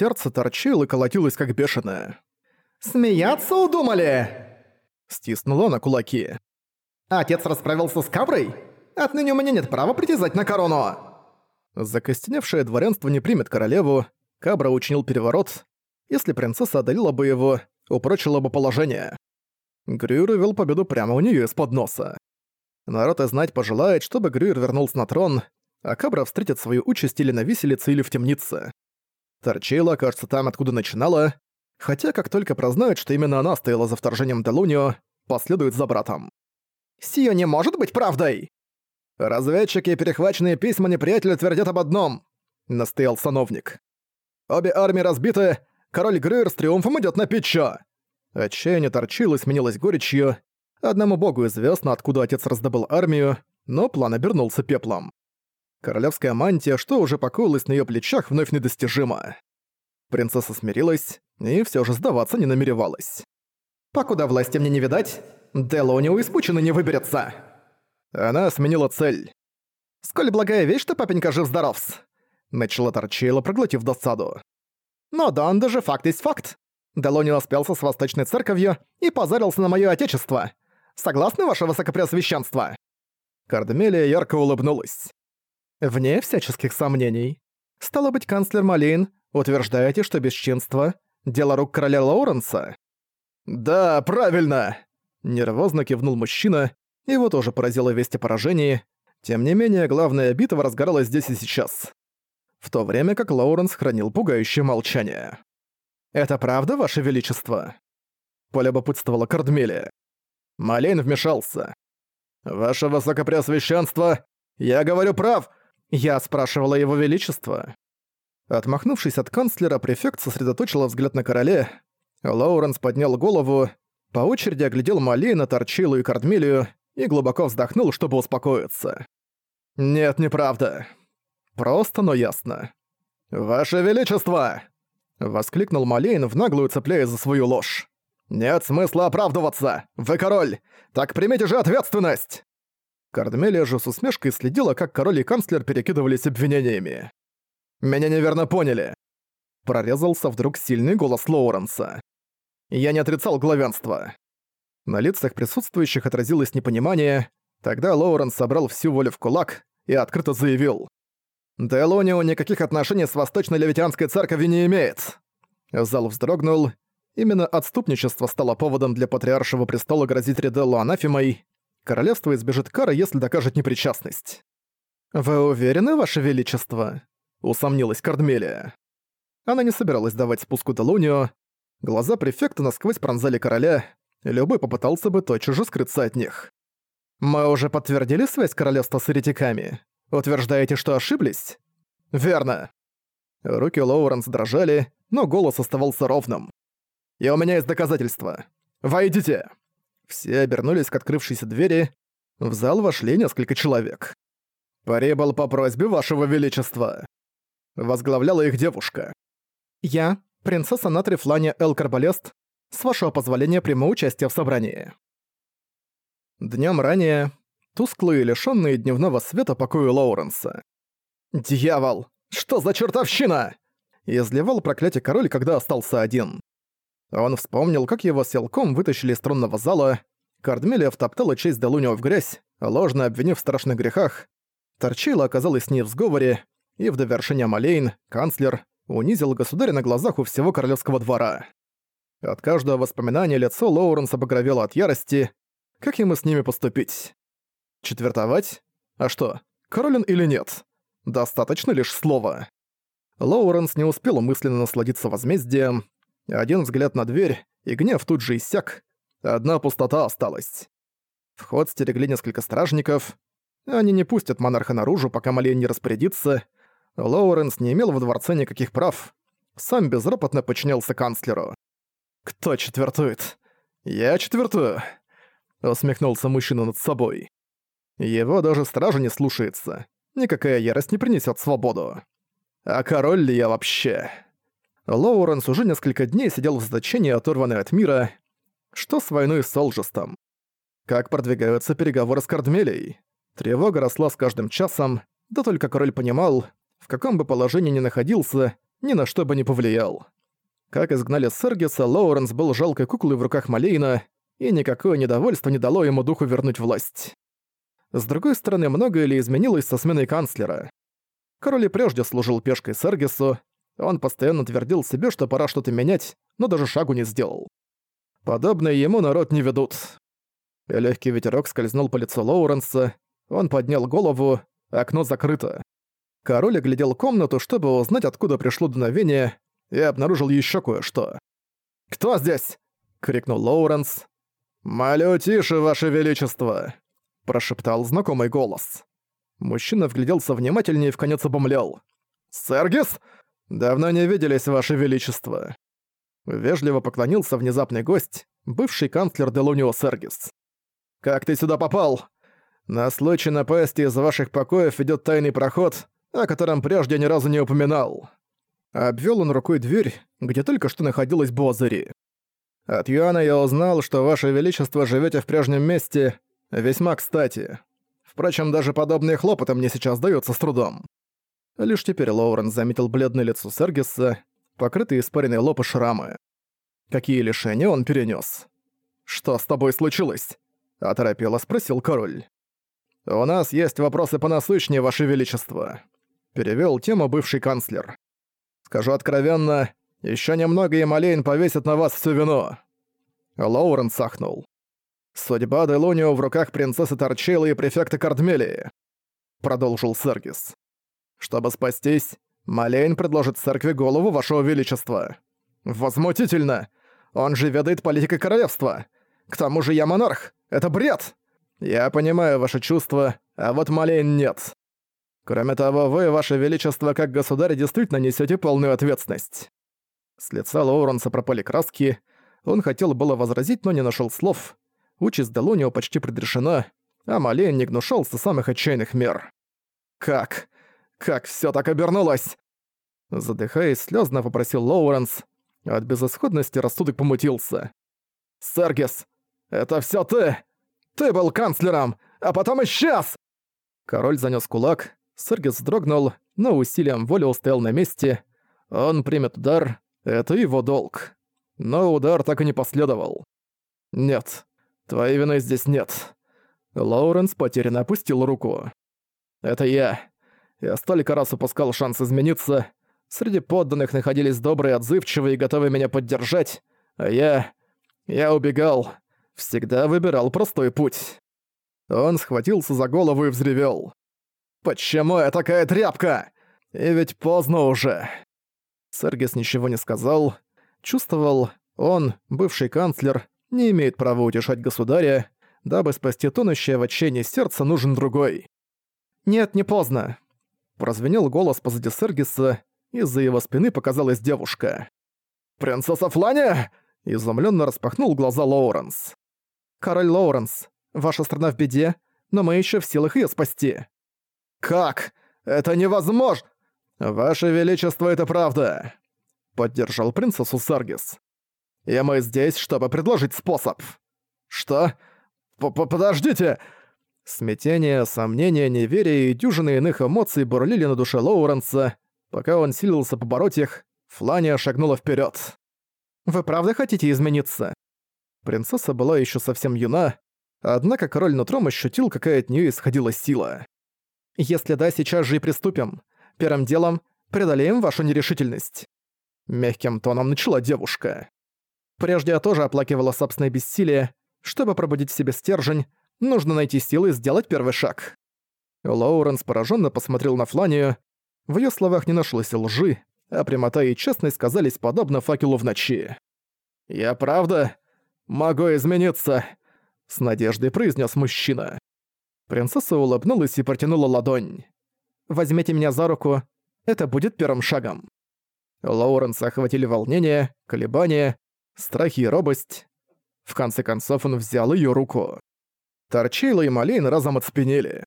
Сердце торчило и колотилось как бешеное. «Смеяться удумали?» Стиснула на кулаки. «Отец расправился с Каброй? Отныне у меня нет права притязать на корону!» Закостеневшее дворянство не примет королеву, Кабра учинил переворот. Если принцесса одолела бы его, упрочила бы положение. Грюер вел победу прямо у нее из-под носа. Народ и знать пожелает, чтобы Грюер вернулся на трон, а Кабра встретит свою участь или на виселице, или в темнице. Торчила, кажется, там, откуда начинала, хотя как только прознают, что именно она стояла за вторжением Делунио, последует за братом. «Сия не может быть правдой!» «Разведчики и перехваченные письма неприятеля твердят об одном», — настоял сановник. «Обе армии разбиты, король Грюер с триумфом идет на Питчо!» Отчаяние торчило и сменилось горечью. Одному богу известно, откуда отец раздобыл армию, но план обернулся пеплом. Королевская мантия, что уже покоилась на её плечах, вновь недостижима. Принцесса смирилась и всё же сдаваться не намеревалась. «Покуда власти мне не видать, Делонио из пучины не выберется!» Она сменила цель. «Сколь благая вещь, что папенька жив-здоровс!» Начала Торчейла, проглотив досаду. «Но да, он даже факт есть факт. Делонио спелся с Восточной Церковью и позарился на моё отечество. Согласны, ваше высокопреосвященство?» Кардемелия ярко улыбнулась. Вне всяческих сомнений. Стало быть, канцлер Малейн, утверждаете, что бесчинство — дело рук короля Лоуренса? «Да, правильно!» Нервозно кивнул мужчина, его тоже поразило весть о поражении. Тем не менее, главная битва разгоралась здесь и сейчас. В то время как Лоуренс хранил пугающее молчание. «Это правда, Ваше Величество?» Полюбопытствовала Кардмелия. Малейн вмешался. «Ваше Высокопреосвященство, я говорю прав, я спрашивала его величество. Отмахнувшись от канцлера, префект сосредоточила взгляд на короле. Лоуренс поднял голову, по очереди оглядел Малейна, Торчилу и Кардмилию и глубоко вздохнул, чтобы успокоиться. «Нет, неправда. Просто, но ясно». «Ваше Величество!» — воскликнул Малейн, в наглую цепляясь за свою ложь. «Нет смысла оправдываться! Вы король! Так примите же ответственность!» Кардмелия же с усмешкой следила, как король и канцлер перекидывались обвинениями. «Меня неверно поняли!» Прорезался вдруг сильный голос Лоуренса. «Я не отрицал главенство!» На лицах присутствующих отразилось непонимание, тогда Лоуренс собрал всю волю в кулак и открыто заявил. «Делонио никаких отношений с Восточной Левитианской церковью не имеет!» Зал вздрогнул. Именно отступничество стало поводом для патриаршего престола грозить Ределлу анафемой, Королевство избежит кары, если докажет непричастность. «Вы уверены, Ваше Величество?» — усомнилась Кардмелия. Она не собиралась давать спуску Делунио. Глаза префекта насквозь пронзали короля, любой попытался бы тотчас же скрыться от них. «Мы уже подтвердили связь королевства с еретиками? Утверждаете, что ошиблись?» «Верно». Руки Лоуренс дрожали, но голос оставался ровным. «И у меня есть доказательства. Войдите!» Все обернулись к открывшейся двери. В зал вошли несколько человек. «Прибыл по просьбе вашего величества», — возглавляла их девушка. «Я, принцесса Натри Флания Эл Карбалест, с вашего позволения приму участие в собрании». Днем ранее тусклые, лишённые дневного света покои Лоуренса. «Дьявол! Что за чертовщина?» Изливал проклятие король, когда остался один. Он вспомнил, как его силком вытащили из тронного зала, Кардмелия втоптала честь Делунио в грязь, ложно обвинив в страшных грехах. Торчила оказалась с ней в сговоре, и в довершение Малейн, канцлер, унизил государя на глазах у всего королевского двора. От каждого воспоминания лицо Лоуренса багровело от ярости. Как ему с ними поступить? Четвертовать? А что, королен или нет? Достаточно лишь слова. Лоуренс не успел мысленно насладиться возмездием, один взгляд на дверь, и гнев тут же иссяк. Одна пустота осталась. Вход стерегли несколько стражников. Они не пустят монарха наружу, пока Малейн не распорядится. Лоуренс не имел во дворце никаких прав. Сам безропотно подчинялся канцлеру. «Кто четвертует?» «Я четвертую», — усмехнулся мужчина над собой. Его даже стража не слушается. Никакая ярость не принесет свободу. А король ли я вообще? Лоуренс уже несколько дней сидел в заточении, оторванный от мира. Что с войной с Олжестом? Как продвигаются переговоры с Кардмелей? Тревога росла с каждым часом, да только король понимал, в каком бы положении ни находился, ни на что бы не повлиял. Как изгнали Сергиса, Лоуренс был жалкой куклой в руках Малейна, и никакое недовольство не дало ему духу вернуть власть. С другой стороны, многое ли изменилось со сменой канцлера? Король и прежде служил пешкой Сергису, он постоянно твердил себе, что пора что-то менять, но даже шагу не сделал. Подобное ему народ не ведут. Легкий ветерок скользнул по лицу Лоуренса, он поднял голову, окно закрыто. Король оглядел комнату, чтобы узнать, откуда пришло дуновение, и обнаружил еще кое-что. «Кто здесь?» — крикнул Лоуренс. «Молю тише, ваше величество!» — прошептал знакомый голос. Мужчина вгляделся внимательнее и вконец обомлел. «Сергис? Давно не виделись, ваше величество!» Вежливо поклонился внезапный гость, бывший канцлер Делунио Сергис. «Как ты сюда попал?» «На случай напасти из ваших покоев идет тайный проход, о котором прежде ни разу не упоминал». Обвел он рукой дверь, где только что находилась Бозари. От Юана я узнал, что Ваше Величество живете в прежнем месте, весьма кстати. Впрочем, даже подобные хлопоты мне сейчас даются с трудом. Лишь теперь Лоурен заметил бледное лицо Сергиса, покрытые испаренной лоб и шрамы. Какие лишения он перенес? «Что с тобой случилось?» – оторопело спросил король. «У нас есть вопросы понасущнее, Ваше Величество», – перевел тему бывший канцлер. «Скажу откровенно, еще немного и Малейн повесит на вас всю вину». Лоурен сахнул. «Судьба Делунио в руках принцессы Торчейлы и префекта Кардмелии», — продолжил Сергис. «Чтобы спастись, Малейн предложит церкви голову вашего величества. Возмутительно! Он же ведает политикой королевства. К тому же я монарх. Это бред! Я понимаю ваши чувства, а вот Малейн нет. Кроме того, вы, ваше величество, как государь, действительно несете полную ответственность. С лица Лоуренса пропали краски. Он хотел было возразить, но не нашел слов. Участь Делонио почти предрешена, а Малейн не гнушался самых отчаянных мер. «Как? Как все так обернулось?» Задыхаясь, слезно попросил Лоуренс. От безысходности рассудок помутился. «Сергис, это все ты! Ты был канцлером, а потом исчез!» Король занёс кулак, Сергис вздрогнул, но усилием воли устоял на месте. Он примет удар, это его долг. Но удар так и не последовал. Нет, твоей вины здесь нет. Лоуренс потерянно опустил руку. Это я. Я столько раз упускал шанс измениться. Среди подданных находились добрые, отзывчивые и готовые меня поддержать. А я... Я убегал. Всегда выбирал простой путь. Он схватился за голову и взревел. «Почему я такая тряпка? И ведь поздно уже!» Сергис ничего не сказал. Чувствовал, он, бывший канцлер, не имеет права утешать государя, дабы спасти тонущее в отчаянии сердце нужен другой. «Нет, не поздно!» Прозвенел голос позади Сергиса, из-за его спины показалась девушка. «Принцесса Фланя!» Изумленно распахнул глаза Лоуренс. «Король Лоуренс, ваша страна в беде, но мы еще в силах ее спасти». «Как? Это невозможно!» «Ваше Величество, это правда!» — поддержал принцессу Саргис. «И мы здесь, чтобы предложить способ». «Что? П -п Подождите!» Смятение, сомнение, неверие и дюжины иных эмоций бурлили на душе Лоуренса. Пока он силился побороть их, Флания шагнула вперед. «Вы правда хотите измениться?» Принцесса была еще совсем юна, однако король нутром ощутил, какая от нее исходила сила. «Если да, сейчас же и приступим. Первым делом преодолеем вашу нерешительность». Мягким тоном начала девушка. Прежде я тоже оплакивала собственное бессилие. Чтобы пробудить в себе стержень, нужно найти силы и сделать первый шаг. Лоуренс пораженно посмотрел на Фланию. В ее словах не нашлось лжи, а прямота и честность казались подобно факелу в ночи. «Я правда могу измениться», — с надеждой произнес мужчина. Принцесса улыбнулась и протянула ладонь. Возьмите меня за руку, это будет первым шагом». Лоуренса охватили волнение, колебания, страхи и робость. В конце концов он взял ее руку. Торчила и Малейн разом отспенели.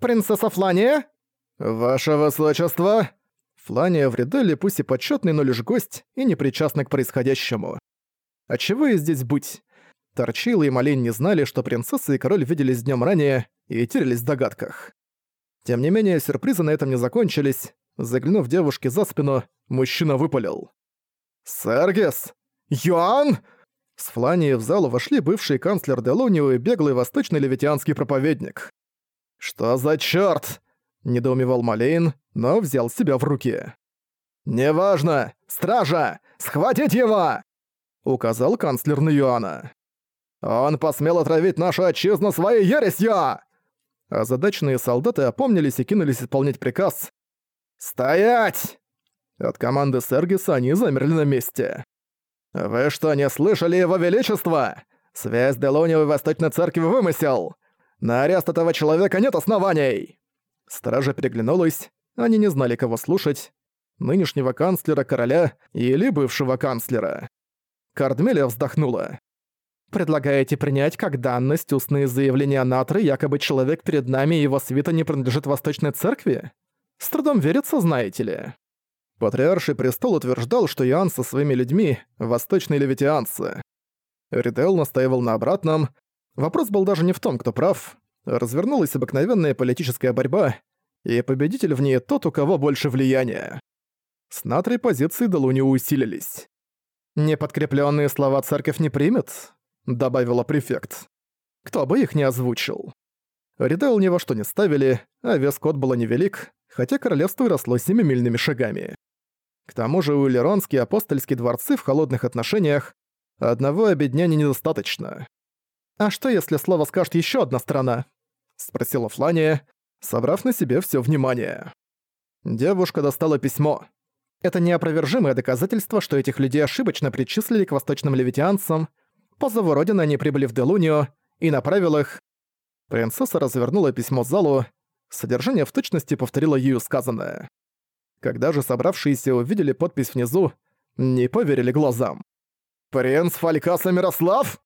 «Принцесса Флания?» «Ваше высочество!» Флания в Риделе пусть и почетный, но лишь гость и не причастный к происходящему. А чего и здесь быть? Торчила и Малейн не знали, что принцесса и король виделись днем ранее и терялись в догадках. Тем не менее, сюрпризы на этом не закончились. Заглянув девушке за спину, мужчина выпалил. «Сергис! Йоан!» С Флании в зал вошли бывший канцлер Делонио и беглый восточный левитианский проповедник. «Что за чёрт?» – недоумевал Малейн, но взял себя в руки. «Неважно! Стража! Схватить его!» – указал канцлер на Юана. «Он посмел отравить нашу отчизну своей ересью!» Озадаченные солдаты опомнились и кинулись исполнять приказ. «Стоять!» От команды Сергиса они замерли на месте. «Вы что, не слышали его величества? Связь Делонио и Восточной Церкви вымысел! На арест этого человека нет оснований!» Стража переглянулась, они не знали, кого слушать. Нынешнего канцлера, короля или бывшего канцлера. Кардмелия вздохнула. «Предлагаете принять как данность устные заявления Натры, якобы человек перед нами и его свита не принадлежит Восточной Церкви? С трудом верится, знаете ли». Патриарший престол утверждал, что Иоанн со своими людьми — восточные левитианцы. Ридел настаивал на обратном. Вопрос был даже не в том, кто прав. Развернулась обыкновенная политическая борьба, и победитель в ней тот, у кого больше влияния. С натрой позиции Делуни усилились. «Неподкрепленные слова церковь не примет», — добавила префект. «Кто бы их не озвучил». Ридел ни во что не ставили, а вес код было невелик, хотя королевство росло семимильными шагами. К тому же у Леронские апостольские дворцы в холодных отношениях одного обедняния недостаточно. «А что, если слово скажет еще одна страна?» — спросила Флания, собрав на себе все внимание. Девушка достала письмо. Это неопровержимое доказательство, что этих людей ошибочно причислили к восточным левитианцам. По зову Родины они прибыли в Делунио и направил их. Принцесса развернула письмо залу, содержание в точности повторило ею сказанное. Когда же собравшиеся увидели подпись внизу, не поверили глазам. «Принц Фалькаса Мирослав?»